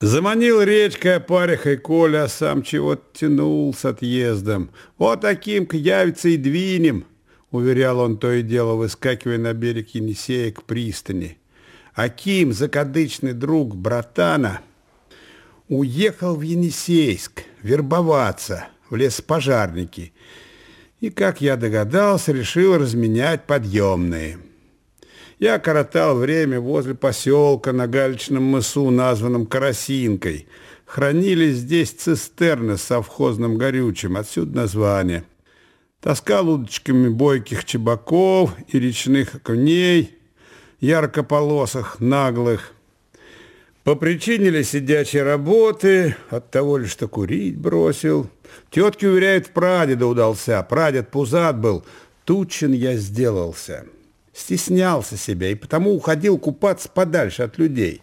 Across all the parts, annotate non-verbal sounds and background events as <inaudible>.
Заманил речкой опарихой Коля, а сам чего-то тянул с отъездом. Вот таким-ка явится и двинем, уверял он то и дело, выскакивая на берег Енисея к пристани. Аким, закадычный друг братана, уехал в Енисейск вербоваться в лесопожарники и, как я догадался, решил разменять подъемные. Я коротал время возле поселка на Галичном мысу, названном Карасинкой. Хранились здесь цистерны с совхозным горючим, отсюда название. Таскал удочками бойких чебаков и речных коней, яркополосых, наглых. По причине ли сидячей работы, от того ли, что курить бросил. Тетки уверяют, прадеда удался, прадед пузат был, тучен я сделался» стеснялся себя и потому уходил купаться подальше от людей.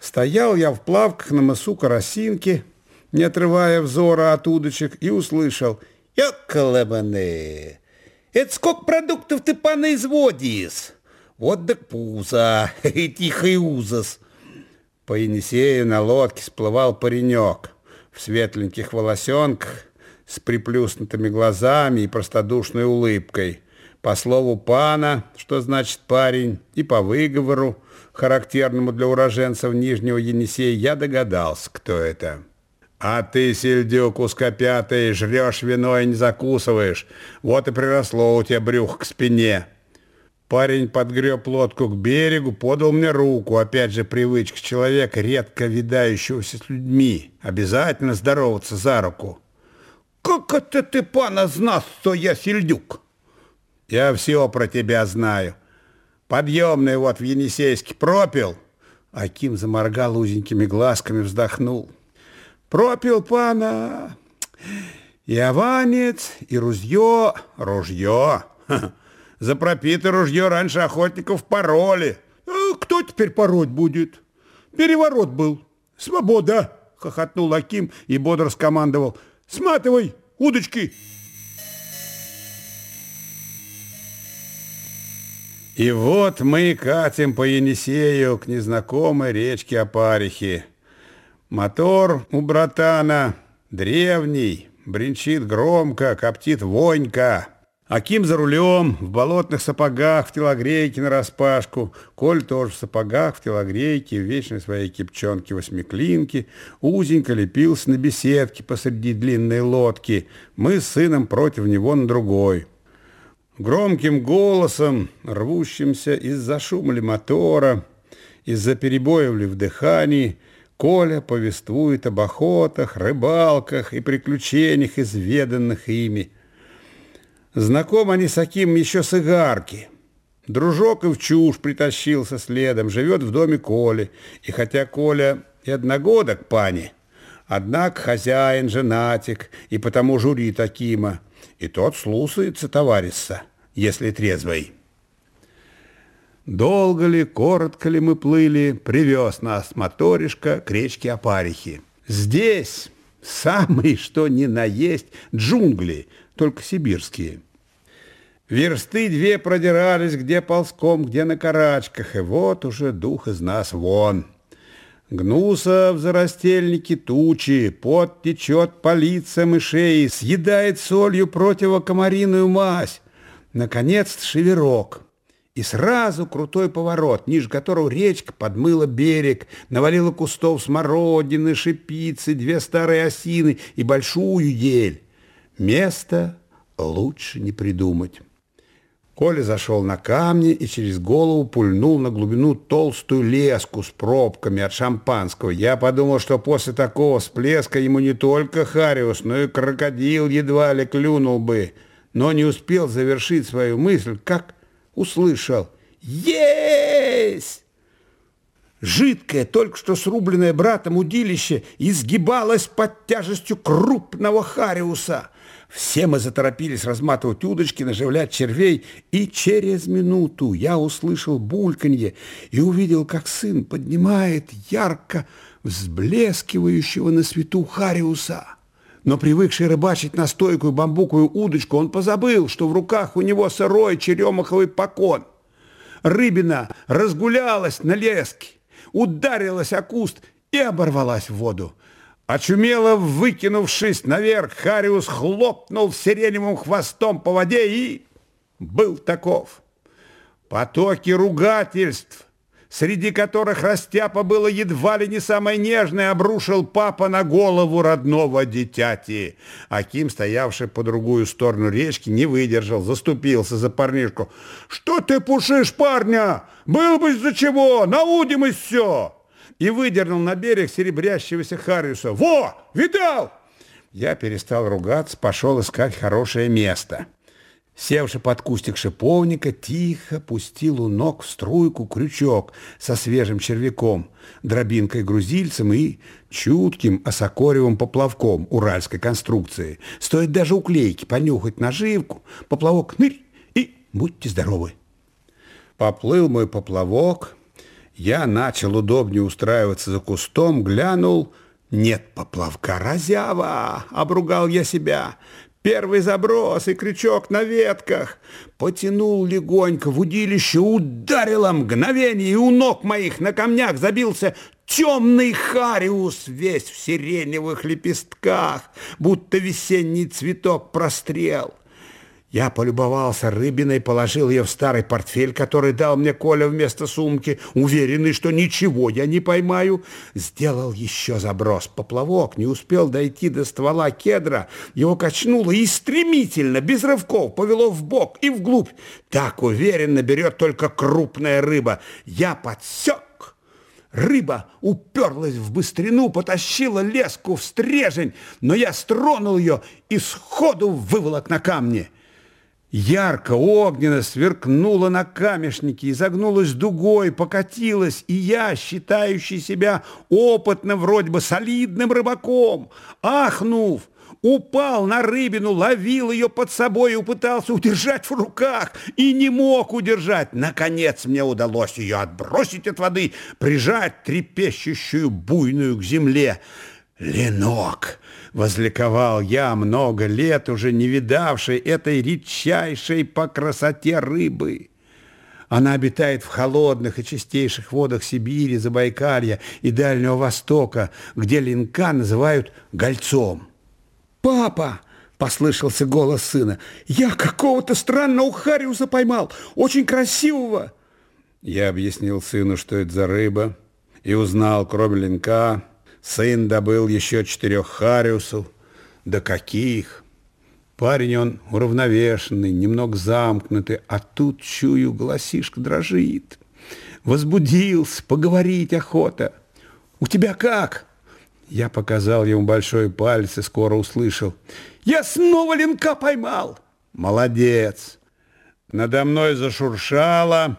Стоял я в плавках на мысу Карасинки, не отрывая взора от удочек, и услышал «Ёкалабаны! Это сколько продуктов ты понаизводишь? Вот да пузо, <laughs> и тихий узас!» По Енисею на лодке сплывал паренек в светленьких волосенках, с приплюснутыми глазами и простодушной улыбкой – по слову пана, что значит парень, и по выговору, характерному для уроженцев Нижнего Енисея, я догадался, кто это. А ты, сельдюк узкопятый, жрешь вино и не закусываешь. Вот и приросло у тебя брюхо к спине. Парень подгреб лодку к берегу, подал мне руку. Опять же, привычка человека, редко видающегося с людьми. Обязательно здороваться за руку. «Как это ты, пана, знал, что я сельдюк?» Я все про тебя знаю. Подъемный вот в Енисейске пропил. Аким заморгал узенькими глазками, вздохнул. Пропил пана и аванец, и ружье, ружье. <laughs> За пропитое ружье раньше охотников пороли. «А кто теперь пороть будет? Переворот был. Свобода, хохотнул Аким и бодро скомандовал. Сматывай удочки. И вот мы катим по Енисею к незнакомой речке Опарихи. Мотор у братана древний, бренчит громко, коптит вонька. Аким за рулем, в болотных сапогах, в телогрейке нараспашку. Коль тоже в сапогах, в телогрейке, в вечной своей кипчонке восьмиклинки. Узенько лепился на беседке посреди длинной лодки. Мы с сыном против него на другой. Громким голосом, рвущимся из-за шума ли мотора, из-за перебоев ли в дыхании, Коля повествует об охотах, рыбалках и приключениях, изведанных ими. Знаком они с Аким еще с Игарки. Дружок и в чушь притащился следом, живет в доме Коли. И хотя Коля и одногодок пани, однако хозяин женатик и потому журит Акима, и тот слушается товариса если трезвый. Долго ли, коротко ли мы плыли, привез нас моторишка к речке Опарихи. Здесь самые, что ни на есть, джунгли, только сибирские. Версты две продирались, где ползком, где на карачках, и вот уже дух из нас вон. Гнуса в зарастельнике тучи, пот течет по лицам и шее, съедает солью противокомариную мазь. Наконец, шеверок. И сразу крутой поворот, ниже которого речка подмыла берег, навалила кустов смородины, шипицы, две старые осины и большую ель. Место лучше не придумать. Коля зашел на камни и через голову пульнул на глубину толстую леску с пробками от шампанского. Я подумал, что после такого всплеска ему не только Хариус, но и крокодил едва ли клюнул бы но не успел завершить свою мысль, как услышал «Есть!». Жидкое, только что срубленное братом удилище изгибалось под тяжестью крупного хариуса. Все мы заторопились разматывать удочки, наживлять червей, и через минуту я услышал бульканье и увидел, как сын поднимает ярко взблескивающего на свету хариуса. Но привыкший рыбачить на стойкую бамбуковую удочку, он позабыл, что в руках у него сырой черемаховый покон. Рыбина разгулялась на леске, ударилась о куст и оборвалась в воду. Очумело выкинувшись наверх, Хариус хлопнул сиреневым хвостом по воде и был таков. Потоки ругательств, среди которых Растяпа было едва ли не самое нежное, обрушил папа на голову родного дитяти. Аким, стоявший по другую сторону речки, не выдержал, заступился за парнишку. «Что ты пушишь парня? Был бы за чего, наудим и все!» И выдернул на берег серебрящегося Хариуса. «Во! Видал?» Я перестал ругаться, пошел искать хорошее место. Севши под кустик шиповника, тихо пустил у ног в струйку крючок со свежим червяком, дробинкой-грузильцем и чутким осокоревым поплавком уральской конструкции. Стоит даже уклейки понюхать наживку, поплавок нырь и будьте здоровы. Поплыл мой поплавок, я начал удобнее устраиваться за кустом, глянул — нет поплавка, разява, обругал я себя. Первый заброс и крючок на ветках. Потянул легонько в удилище, ударило мгновение, и у ног моих на камнях забился темный хариус, весь в сиреневых лепестках, будто весенний цветок прострел. Я полюбовался рыбиной, положил ее в старый портфель, который дал мне Коля вместо сумки, уверенный, что ничего я не поймаю. Сделал еще заброс. Поплавок не успел дойти до ствола кедра, его качнуло и стремительно, без рывков, повело в бок и вглубь. Так уверенно берет только крупная рыба. Я подсек. Рыба уперлась в быстрину, потащила леску в стрежень, но я стронул ее и сходу выволок на камни. Ярко, огненно сверкнула на камешнике, изогнулась дугой, покатилась, и я, считающий себя опытным, вроде бы солидным рыбаком, ахнув, упал на рыбину, ловил ее под собой и пытался удержать в руках, и не мог удержать. Наконец мне удалось ее отбросить от воды, прижать трепещущую буйную к земле. Ленок! Возликовал я, много лет уже не видавший этой редчайшей по красоте рыбы. Она обитает в холодных и чистейших водах Сибири, Забайкалья и Дальнего Востока, где линка называют гольцом. «Папа!» — послышался голос сына. «Я какого-то странного хариуса поймал, очень красивого!» Я объяснил сыну, что это за рыба, и узнал, кроме линка, Сын добыл еще четырех хариусов. Да каких! Парень он уравновешенный, немного замкнутый, а тут, чую, голосишка дрожит. Возбудился, поговорить охота. «У тебя как?» Я показал ему большой палец и скоро услышал. «Я снова линка поймал!» «Молодец!» Надо мной зашуршало,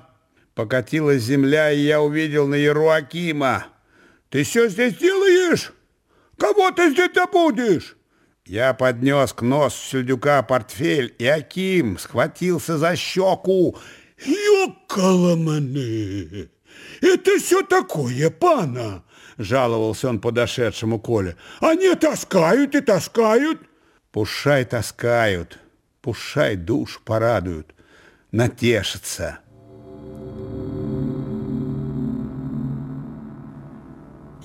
покатилась земля, и я увидел на яру Акима. Ты все здесь делаешь? Кого ты здесь добудешь? Я поднес к носу Сельдюка портфель, и Аким схватился за щеку. «Ёкаламаны! Это все такое, пана!» Жаловался он подошедшему Коле. «Они таскают и таскают!» «Пушай таскают, пушай душ порадуют, натешатся!»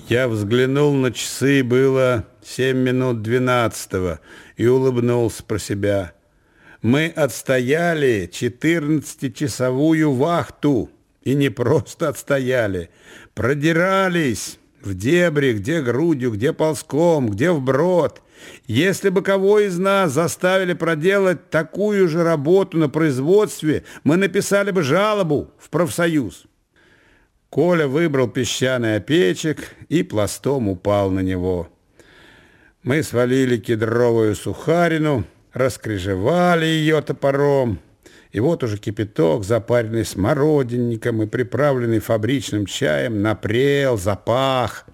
Я взглянул на часы, было семь минут двенадцатого, и улыбнулся про себя. Мы отстояли четырнадцатичасовую вахту, и не просто отстояли, продирались в дебри, где грудью, где ползком, где вброд. Если бы кого из нас заставили проделать такую же работу на производстве, мы написали бы жалобу в профсоюз. Коля выбрал песчаный опечек и пластом упал на него. Мы свалили кедровую сухарину, раскрежевали ее топором, и вот уже кипяток, запаренный смородинником и приправленный фабричным чаем, напрел, запах.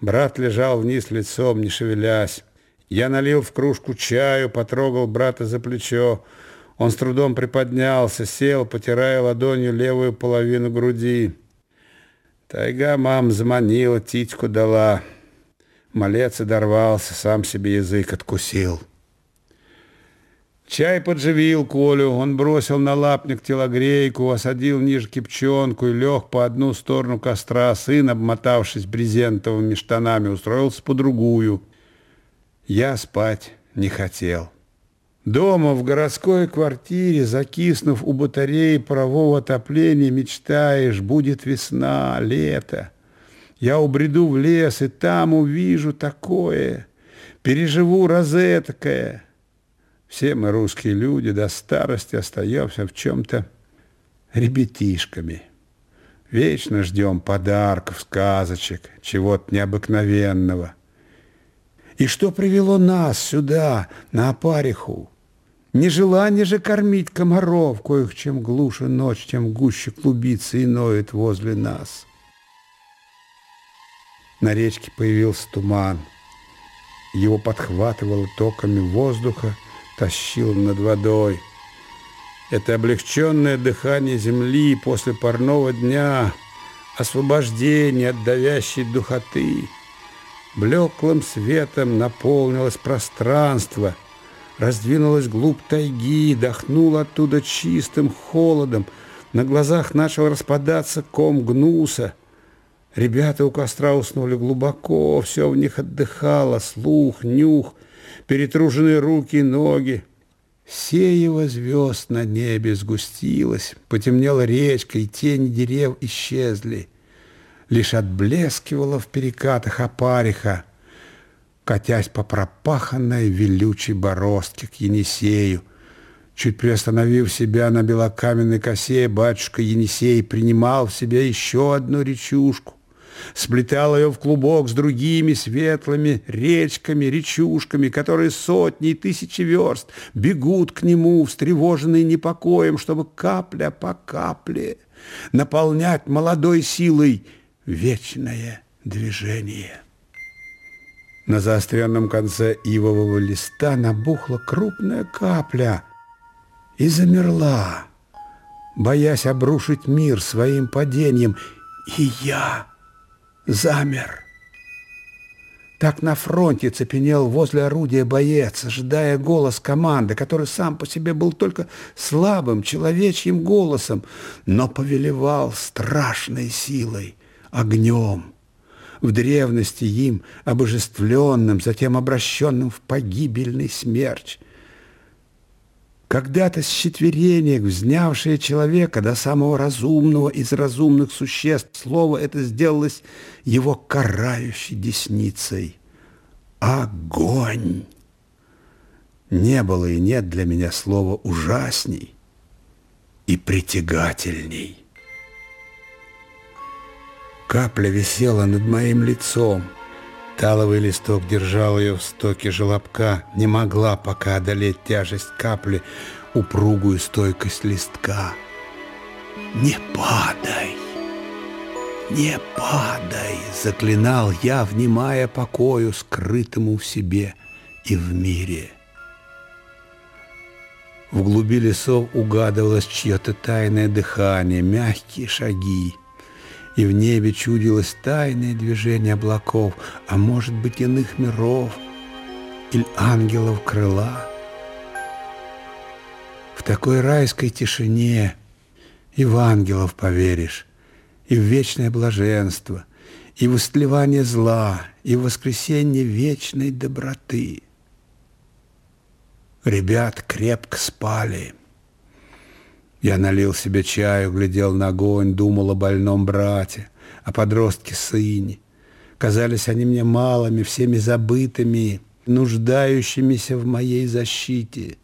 Брат лежал вниз лицом, не шевелясь. Я налил в кружку чаю, потрогал брата за плечо. Он с трудом приподнялся, сел, потирая ладонью левую половину груди. Тайга мам заманила, титьку дала. Малец и дорвался, сам себе язык откусил. Чай подживил Колю, он бросил на лапник телогрейку, осадил ниже кипчонку и лег по одну сторону костра. Сын, обмотавшись брезентовыми штанами, устроился по другую. Я спать не хотел. Дома в городской квартире, закиснув у батареи парового отопления, мечтаешь, будет весна, лето. Я убреду в лес и там увижу такое, переживу розеткое. Все мы, русские люди, до старости остаемся в чем-то ребятишками. Вечно ждем подарков, сказочек, чего-то необыкновенного. И что привело нас сюда, на опариху? Нежелание же кормить комаров, коих чем глуше ночь, тем гуще клубится и ноет возле нас. На речке появился туман. Его подхватывало токами воздуха, тащил над водой. Это облегченное дыхание земли после парного дня, освобождение от давящей духоты. Блеклым светом наполнилось пространство, раздвинулась глубь тайги, дохнуло оттуда чистым холодом, на глазах начал распадаться ком гнуса. Ребята у костра уснули глубоко, все в них отдыхало, слух, нюх — перетруженные руки и ноги. Сеево звезд на небе сгустилось, потемнела речка, и тени дерев исчезли. Лишь отблескивала в перекатах опариха, катясь по пропаханной велючей бороздке к Енисею. Чуть приостановив себя на белокаменной косе, батюшка Енисей принимал в себя еще одну речушку сплетал ее в клубок с другими светлыми речками, речушками, которые сотни и тысячи верст бегут к нему, встревоженные непокоем, чтобы капля по капле наполнять молодой силой вечное движение. На заостренном конце ивового листа набухла крупная капля и замерла, боясь обрушить мир своим падением. И я замер. Так на фронте цепенел возле орудия боец, ожидая голос команды, который сам по себе был только слабым человечьим голосом, но повелевал страшной силой, огнем. В древности им обожествленным, затем обращенным в погибельный смерч – когда-то счетверение, взнявшее человека до самого разумного из разумных существ, слово это сделалось его карающей десницей. Огонь! Не было и нет для меня слова ужасней и притягательней. Капля висела над моим лицом — Таловый листок держал ее в стоке желобка, не могла пока одолеть тяжесть капли, упругую стойкость листка. «Не падай! Не падай!» — заклинал я, внимая покою, скрытому в себе и в мире. В глуби лесов угадывалось чье-то тайное дыхание, мягкие шаги и в небе чудилось тайное движение облаков, а может быть иных миров или ангелов крыла. В такой райской тишине и в ангелов поверишь, и в вечное блаженство, и в истлевание зла, и в воскресенье вечной доброты. Ребят крепко спали — я налил себе чаю, глядел на огонь, думал о больном брате, о подростке сыне. Казались они мне малыми, всеми забытыми, нуждающимися в моей защите.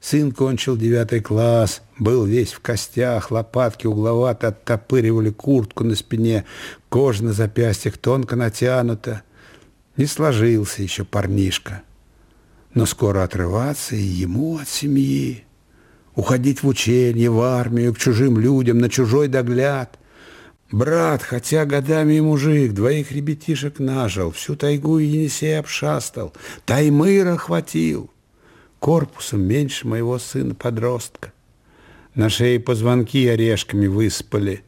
Сын кончил девятый класс, был весь в костях, лопатки угловато оттопыривали куртку на спине, кожа на запястьях тонко натянута. Не сложился еще парнишка. Но скоро отрываться и ему от семьи уходить в учение, в армию, к чужим людям, на чужой догляд. Брат, хотя годами и мужик, двоих ребятишек нажил, всю тайгу и Енисей обшастал, Таймыра хватил, корпусом меньше моего сына-подростка. На шее позвонки орешками выспали,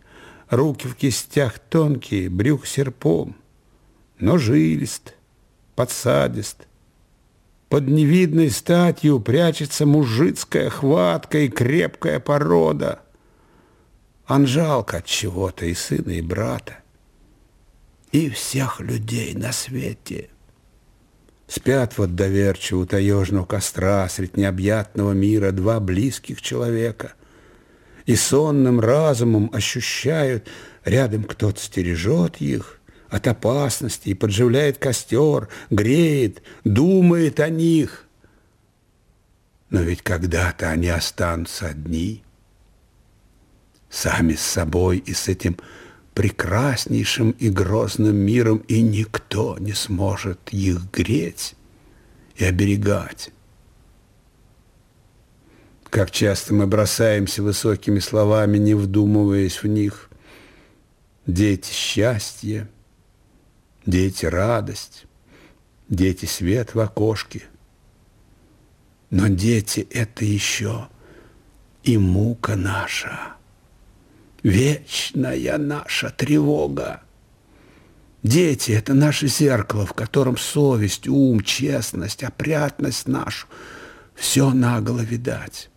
руки в кистях тонкие, брюх серпом, но жилист, подсадист. Под невидной статью прячется мужицкая хватка и крепкая порода. Он жалко от чего-то и сына, и брата, и всех людей на свете. Спят вот доверчиво у таежного костра средь необъятного мира два близких человека и сонным разумом ощущают, рядом кто-то стережет их от опасности и подживляет костер, греет, думает о них. Но ведь когда-то они останутся одни, сами с собой и с этим прекраснейшим и грозным миром, и никто не сможет их греть и оберегать. Как часто мы бросаемся высокими словами, не вдумываясь в них. Дети счастья, дети радость, дети свет в окошке. Но дети — это еще и мука наша вечная наша тревога. Дети – это наше зеркало, в котором совесть, ум, честность, опрятность нашу – все наголо видать.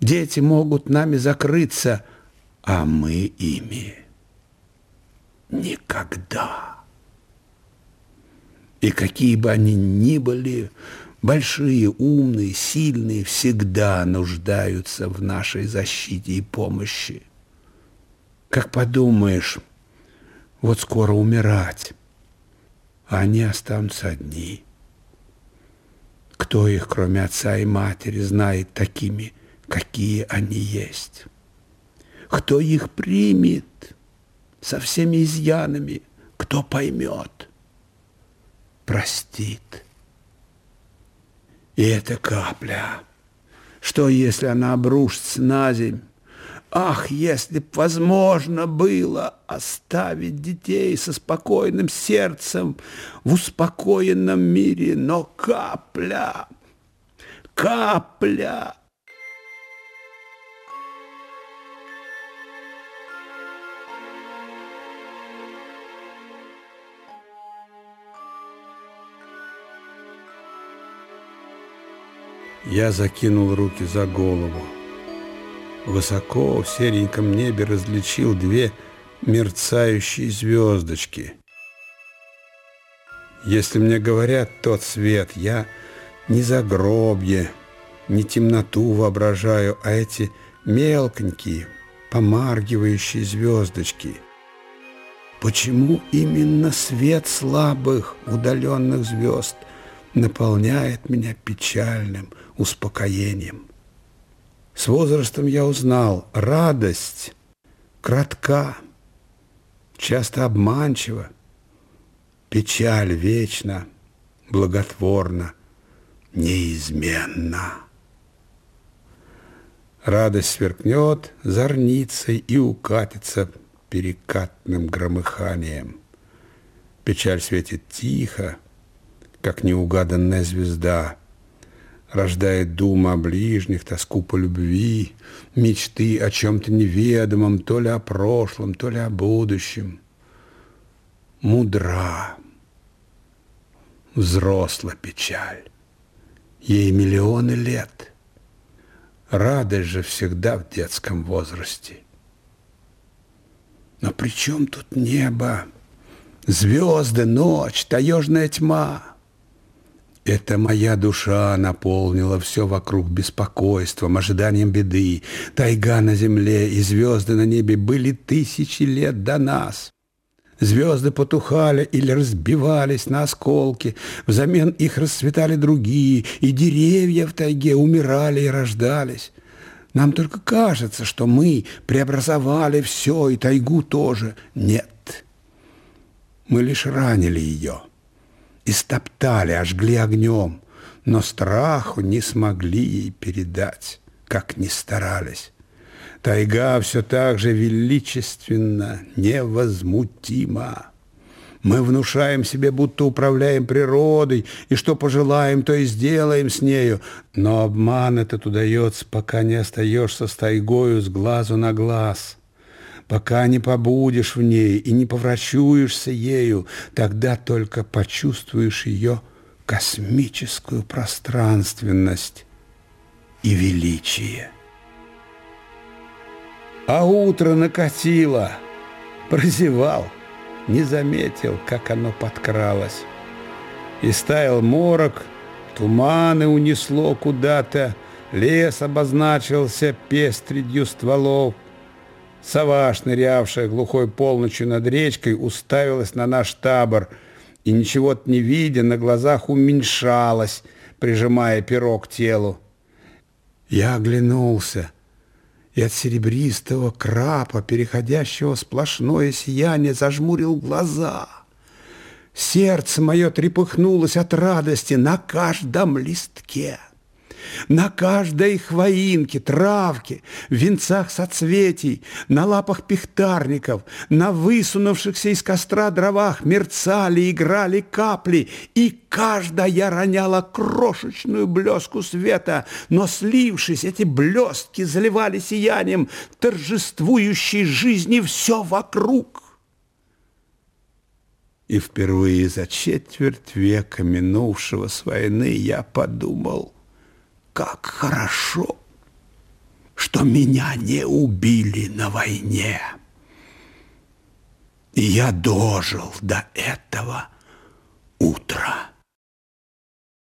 Дети могут нами закрыться, а мы ими никогда. И какие бы они ни были, большие, умные, сильные, всегда нуждаются в нашей защите и помощи. Как подумаешь, вот скоро умирать, а они останутся одни. Кто их, кроме отца и матери, знает такими, какие они есть? Кто их примет со всеми изъянами? Кто поймет? Простит. И эта капля, что если она обрушится на земь, Ах, если б возможно было оставить детей со спокойным сердцем в успокоенном мире, но капля, капля. Я закинул руки за голову. Высоко в сереньком небе различил две мерцающие звездочки. Если мне говорят тот свет, я не загробье, не темноту воображаю, а эти мелконькие, помаргивающие звездочки. Почему именно свет слабых, удаленных звезд наполняет меня печальным успокоением? С возрастом я узнал, радость кратка, часто обманчива, печаль вечна, благотворна, неизменна. Радость сверкнет зорницей и укатится перекатным громыханием. Печаль светит тихо, как неугаданная звезда — рождает дума о ближних, тоску по любви, мечты о чем-то неведомом, то ли о прошлом, то ли о будущем. Мудра, взросла печаль, ей миллионы лет. Радость же всегда в детском возрасте. Но при чем тут небо, звезды, ночь, таежная тьма — это моя душа наполнила все вокруг беспокойством, ожиданием беды. Тайга на земле и звезды на небе были тысячи лет до нас. Звезды потухали или разбивались на осколки, взамен их расцветали другие, и деревья в тайге умирали и рождались. Нам только кажется, что мы преобразовали все, и тайгу тоже. Нет, мы лишь ранили ее истоптали, ожгли огнем, но страху не смогли ей передать, как ни старались. Тайга все так же величественно, невозмутима. Мы внушаем себе, будто управляем природой, и что пожелаем, то и сделаем с нею. Но обман этот удается, пока не остаешься с тайгою с глазу на глаз. Пока не побудешь в ней и не повращуешься ею, тогда только почувствуешь ее космическую пространственность и величие. А утро накатило, прозевал, не заметил, как оно подкралось. И стаял морок, туманы унесло куда-то, лес обозначился пестридью стволов. Сова, шнырявшая глухой полночью над речкой, уставилась на наш табор и, ничего не видя, на глазах уменьшалась, прижимая перо к телу. Я оглянулся — и от серебристого крапа, переходящего в сплошное сияние, зажмурил глаза. Сердце мое трепыхнулось от радости на каждом листке. На каждой хвоинке, травке, венцах соцветий, на лапах пихтарников, на высунувшихся из костра дровах мерцали, играли капли, и каждая роняла крошечную блеску света, но слившись, эти блестки заливали сиянием торжествующей жизни все вокруг. И впервые за четверть века минувшего с войны я подумал – как хорошо, что меня не убили на войне. И я дожил до этого утра.